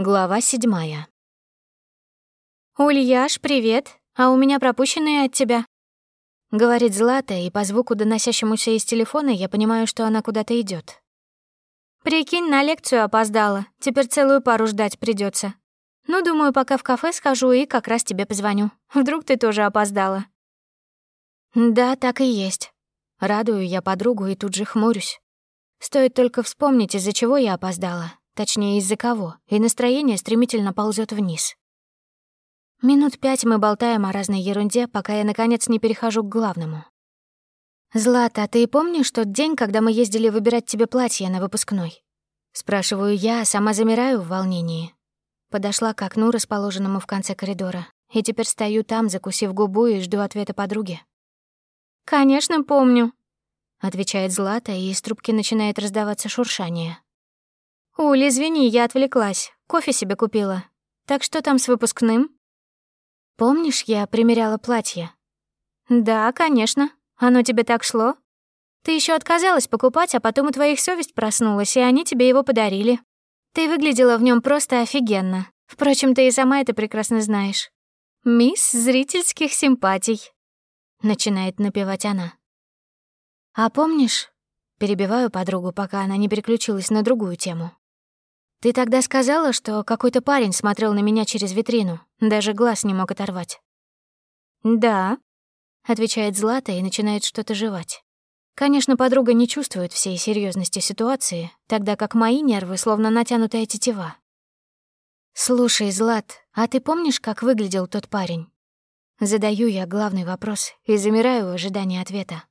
Глава седьмая. «Ульяш, привет! А у меня пропущенные от тебя». Говорит Злата, и по звуку, доносящемуся из телефона, я понимаю, что она куда-то идет. «Прикинь, на лекцию опоздала. Теперь целую пару ждать придется. Ну, думаю, пока в кафе схожу и как раз тебе позвоню. Вдруг ты тоже опоздала». Да, так и есть. Радую я подругу и тут же хмурюсь. Стоит только вспомнить, из-за чего я опоздала, Точнее, из-за кого. И настроение стремительно ползет вниз. Минут пять мы болтаем о разной ерунде, пока я, наконец, не перехожу к главному. «Злата, ты помнишь тот день, когда мы ездили выбирать тебе платье на выпускной?» Спрашиваю я, а сама замираю в волнении. Подошла к окну, расположенному в конце коридора, и теперь стою там, закусив губу, и жду ответа подруги. «Конечно, помню», — отвечает Злата, и из трубки начинает раздаваться шуршание. «Уль, извини, я отвлеклась. Кофе себе купила. Так что там с выпускным?» «Помнишь, я примеряла платье?» «Да, конечно. Оно тебе так шло. Ты еще отказалась покупать, а потом у твоих совесть проснулась, и они тебе его подарили. Ты выглядела в нем просто офигенно. Впрочем, ты и сама это прекрасно знаешь. Мисс зрительских симпатий», — начинает напевать она. «А помнишь...» Перебиваю подругу, пока она не переключилась на другую тему. Ты тогда сказала, что какой-то парень смотрел на меня через витрину, даже глаз не мог оторвать. «Да», — отвечает Злата и начинает что-то жевать. Конечно, подруга не чувствует всей серьезности ситуации, тогда как мои нервы словно натянутая тетива. «Слушай, Злат, а ты помнишь, как выглядел тот парень?» Задаю я главный вопрос и замираю в ожидании ответа.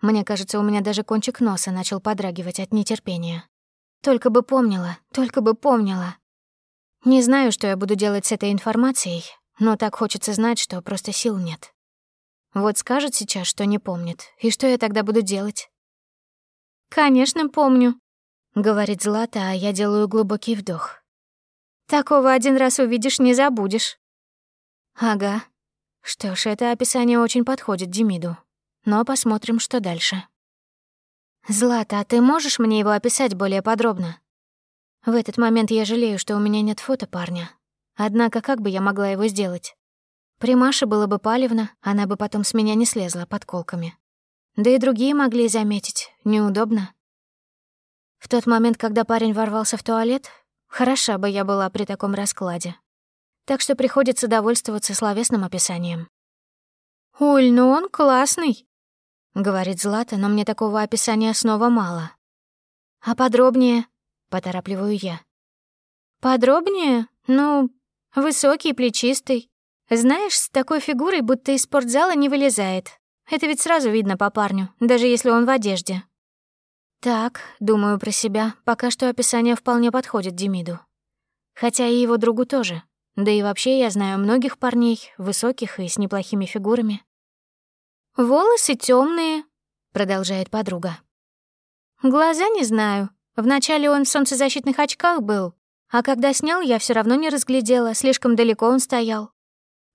Мне кажется, у меня даже кончик носа начал подрагивать от нетерпения. Только бы помнила, только бы помнила. Не знаю, что я буду делать с этой информацией, но так хочется знать, что просто сил нет. Вот скажет сейчас, что не помнит, и что я тогда буду делать? «Конечно, помню», — говорит Злата, а я делаю глубокий вдох. «Такого один раз увидишь, не забудешь». «Ага. Что ж, это описание очень подходит Демиду. Но посмотрим, что дальше». «Злата, а ты можешь мне его описать более подробно?» В этот момент я жалею, что у меня нет фото парня. Однако как бы я могла его сделать? При Маше было бы палевно, она бы потом с меня не слезла подколками. Да и другие могли заметить. Неудобно. В тот момент, когда парень ворвался в туалет, хороша бы я была при таком раскладе. Так что приходится довольствоваться словесным описанием. «Уль, ну он классный!» Говорит Злата, но мне такого описания снова мало. А подробнее, поторапливаю я. Подробнее? Ну, высокий, плечистый. Знаешь, с такой фигурой, будто из спортзала не вылезает. Это ведь сразу видно по парню, даже если он в одежде. Так, думаю про себя, пока что описание вполне подходит Демиду. Хотя и его другу тоже. Да и вообще я знаю многих парней, высоких и с неплохими фигурами. «Волосы темные, продолжает подруга. «Глаза не знаю. Вначале он в солнцезащитных очках был, а когда снял, я все равно не разглядела, слишком далеко он стоял.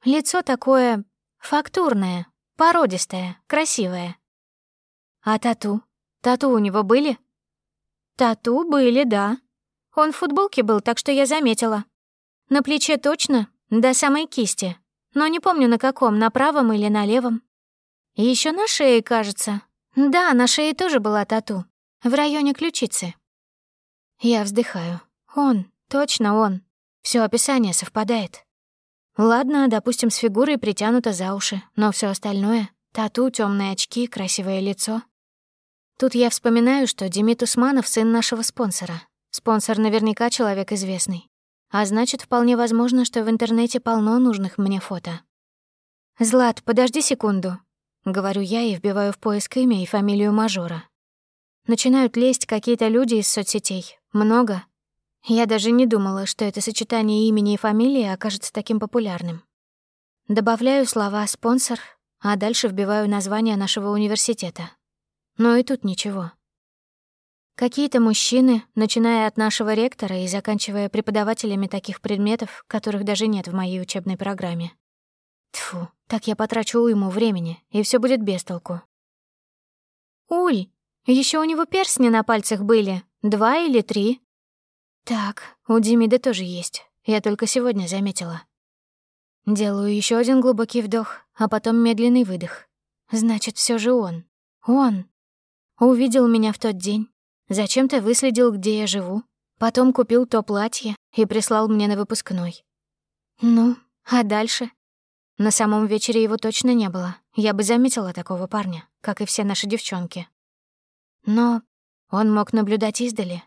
Лицо такое фактурное, породистое, красивое. А тату? Тату у него были? Тату были, да. Он в футболке был, так что я заметила. На плече точно, до самой кисти, но не помню на каком, на правом или на левом. И еще на шее, кажется. Да, на шее тоже была тату. В районе ключицы. Я вздыхаю. Он, точно он. Все описание совпадает. Ладно, допустим, с фигурой притянуто за уши, но все остальное — тату, темные очки, красивое лицо. Тут я вспоминаю, что Демид Усманов — сын нашего спонсора. Спонсор наверняка человек известный. А значит, вполне возможно, что в интернете полно нужных мне фото. «Злат, подожди секунду», — говорю я и вбиваю в поиск имя и фамилию мажора. Начинают лезть какие-то люди из соцсетей. Много. Я даже не думала, что это сочетание имени и фамилии окажется таким популярным. Добавляю слова «спонсор», а дальше вбиваю название нашего университета. Но и тут ничего. Какие-то мужчины, начиная от нашего ректора и заканчивая преподавателями таких предметов, которых даже нет в моей учебной программе. Тфу, так я потрачу ему времени, и все будет без толку. «Уль, еще у него перстни на пальцах были, два или три». Так, у Демида тоже есть. Я только сегодня заметила. Делаю еще один глубокий вдох, а потом медленный выдох. Значит, все же он. Он. Увидел меня в тот день. Зачем-то выследил, где я живу. Потом купил то платье и прислал мне на выпускной. Ну, а дальше? На самом вечере его точно не было. Я бы заметила такого парня, как и все наши девчонки. Но он мог наблюдать издали.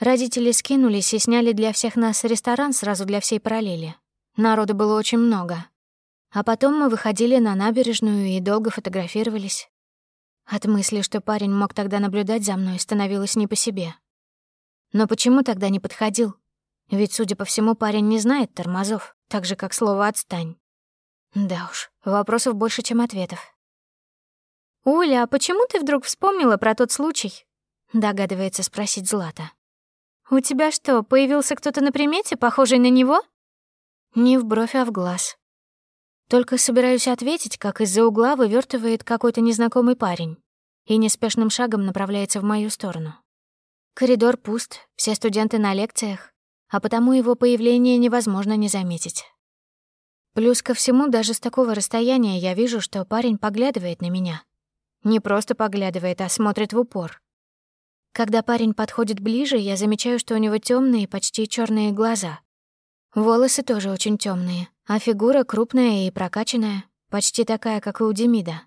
Родители скинулись и сняли для всех нас ресторан сразу для всей параллели. Народу было очень много. А потом мы выходили на набережную и долго фотографировались. От мысли, что парень мог тогда наблюдать за мной, становилось не по себе. Но почему тогда не подходил? Ведь, судя по всему, парень не знает тормозов, так же, как слово «отстань». Да уж, вопросов больше, чем ответов. «Уля, а почему ты вдруг вспомнила про тот случай?» — догадывается спросить Злата. «У тебя что, появился кто-то на примете, похожий на него?» Не в бровь, а в глаз. Только собираюсь ответить, как из-за угла вывертывает какой-то незнакомый парень и неспешным шагом направляется в мою сторону. Коридор пуст, все студенты на лекциях, а потому его появление невозможно не заметить. Плюс ко всему, даже с такого расстояния я вижу, что парень поглядывает на меня. Не просто поглядывает, а смотрит в упор. Когда парень подходит ближе, я замечаю, что у него темные, почти черные глаза. Волосы тоже очень темные, а фигура крупная и прокачанная, почти такая, как и у Демида.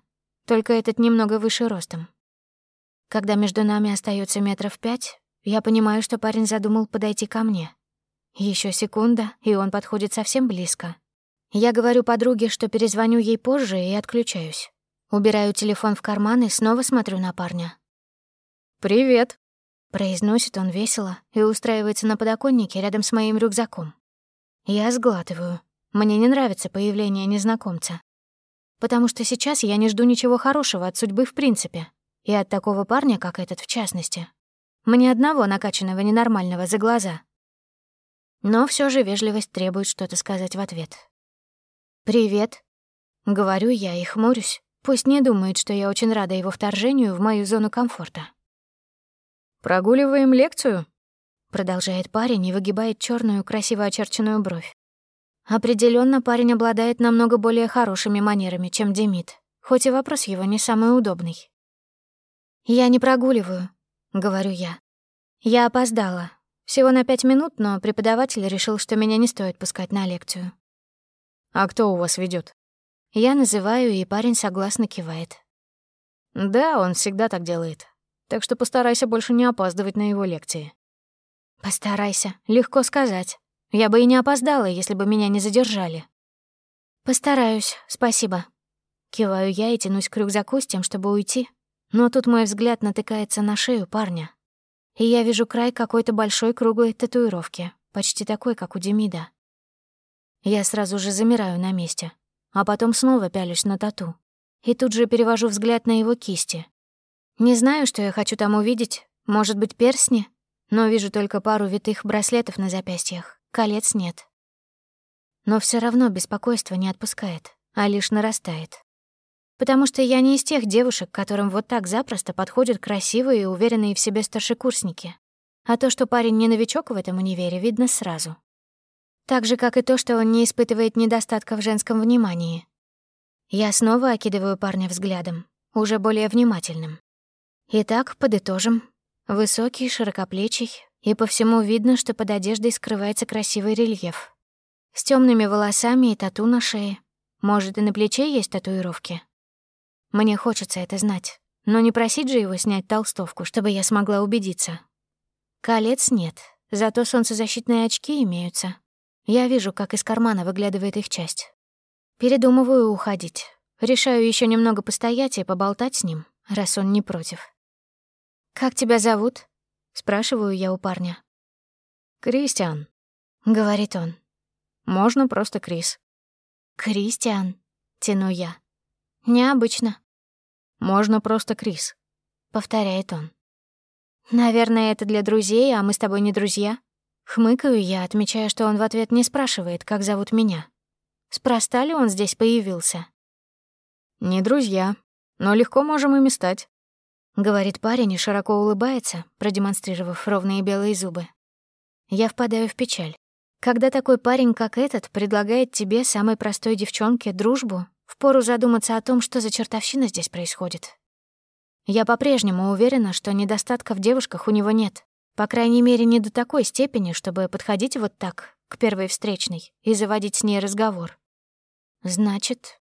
Только этот немного выше ростом. Когда между нами остается метров пять, я понимаю, что парень задумал подойти ко мне. Еще секунда, и он подходит совсем близко. Я говорю подруге, что перезвоню ей позже и отключаюсь. Убираю телефон в карман и снова смотрю на парня. «Привет», — произносит он весело и устраивается на подоконнике рядом с моим рюкзаком. Я сглатываю. Мне не нравится появление незнакомца. Потому что сейчас я не жду ничего хорошего от судьбы в принципе. И от такого парня, как этот в частности. Мне одного накачанного ненормального за глаза. Но все же вежливость требует что-то сказать в ответ. «Привет», — говорю я и хмурюсь. Пусть не думает, что я очень рада его вторжению в мою зону комфорта. «Прогуливаем лекцию?» — продолжает парень и выгибает черную красиво очерченную бровь. Определенно парень обладает намного более хорошими манерами, чем Демид, хоть и вопрос его не самый удобный. «Я не прогуливаю», — говорю я. «Я опоздала. Всего на пять минут, но преподаватель решил, что меня не стоит пускать на лекцию. «А кто у вас ведет? Я называю, и парень согласно кивает. «Да, он всегда так делает. Так что постарайся больше не опаздывать на его лекции». «Постарайся. Легко сказать. Я бы и не опоздала, если бы меня не задержали». «Постараюсь, спасибо». Киваю я и тянусь к рюкзаку с тем, чтобы уйти. Но тут мой взгляд натыкается на шею парня. И я вижу край какой-то большой круглой татуировки, почти такой, как у Демида. Я сразу же замираю на месте, а потом снова пялюсь на тату. И тут же перевожу взгляд на его кисти. Не знаю, что я хочу там увидеть. Может быть, перстни? Но вижу только пару витых браслетов на запястьях. Колец нет. Но все равно беспокойство не отпускает, а лишь нарастает. Потому что я не из тех девушек, которым вот так запросто подходят красивые и уверенные в себе старшекурсники. А то, что парень не новичок в этом универе, видно сразу. Так же, как и то, что он не испытывает недостатка в женском внимании. Я снова окидываю парня взглядом, уже более внимательным. Итак, подытожим. Высокий, широкоплечий, и по всему видно, что под одеждой скрывается красивый рельеф. С темными волосами и тату на шее. Может, и на плече есть татуировки. Мне хочется это знать, но не просить же его снять толстовку, чтобы я смогла убедиться. Колец нет, зато солнцезащитные очки имеются, я вижу, как из кармана выглядывает их часть. Передумываю уходить. Решаю еще немного постоять и поболтать с ним, раз он не против. «Как тебя зовут?» — спрашиваю я у парня. «Кристиан», — говорит он. «Можно просто Крис». «Кристиан», — тяну я. «Необычно». «Можно просто Крис», — повторяет он. «Наверное, это для друзей, а мы с тобой не друзья?» Хмыкаю я, отмечая, что он в ответ не спрашивает, как зовут меня. Спроста ли он здесь появился? «Не друзья, но легко можем ими стать», — говорит парень и широко улыбается, продемонстрировав ровные белые зубы. я впадаю в печаль. Когда такой парень, как этот, предлагает тебе, самой простой девчонке, дружбу, впору задуматься о том, что за чертовщина здесь происходит. Я по-прежнему уверена, что недостатка в девушках у него нет. По крайней мере, не до такой степени, чтобы подходить вот так, к первой встречной, и заводить с ней разговор. Значит,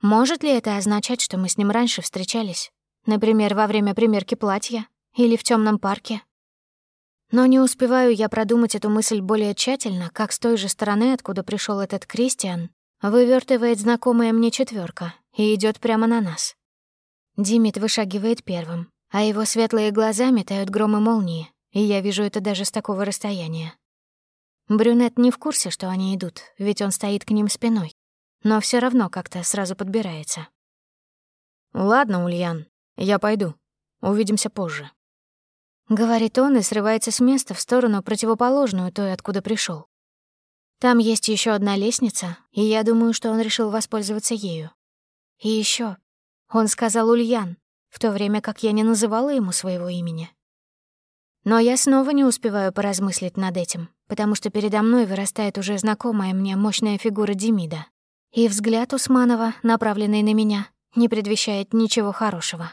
может ли это означать, что мы с ним раньше встречались? Например, во время примерки платья или в темном парке? Но не успеваю я продумать эту мысль более тщательно, как с той же стороны, откуда пришел этот Кристиан, вывертывает знакомая мне четверка и идет прямо на нас. Димит вышагивает первым, а его светлые глаза метают громы молнии, и я вижу это даже с такого расстояния. Брюнет не в курсе, что они идут, ведь он стоит к ним спиной, но все равно как-то сразу подбирается. «Ладно, Ульян, я пойду. Увидимся позже». Говорит он и срывается с места в сторону противоположную той, откуда пришел. Там есть еще одна лестница, и я думаю, что он решил воспользоваться ею. И еще, он сказал Ульян, в то время как я не называла ему своего имени. Но я снова не успеваю поразмыслить над этим, потому что передо мной вырастает уже знакомая мне мощная фигура Демида. И взгляд Усманова, направленный на меня, не предвещает ничего хорошего.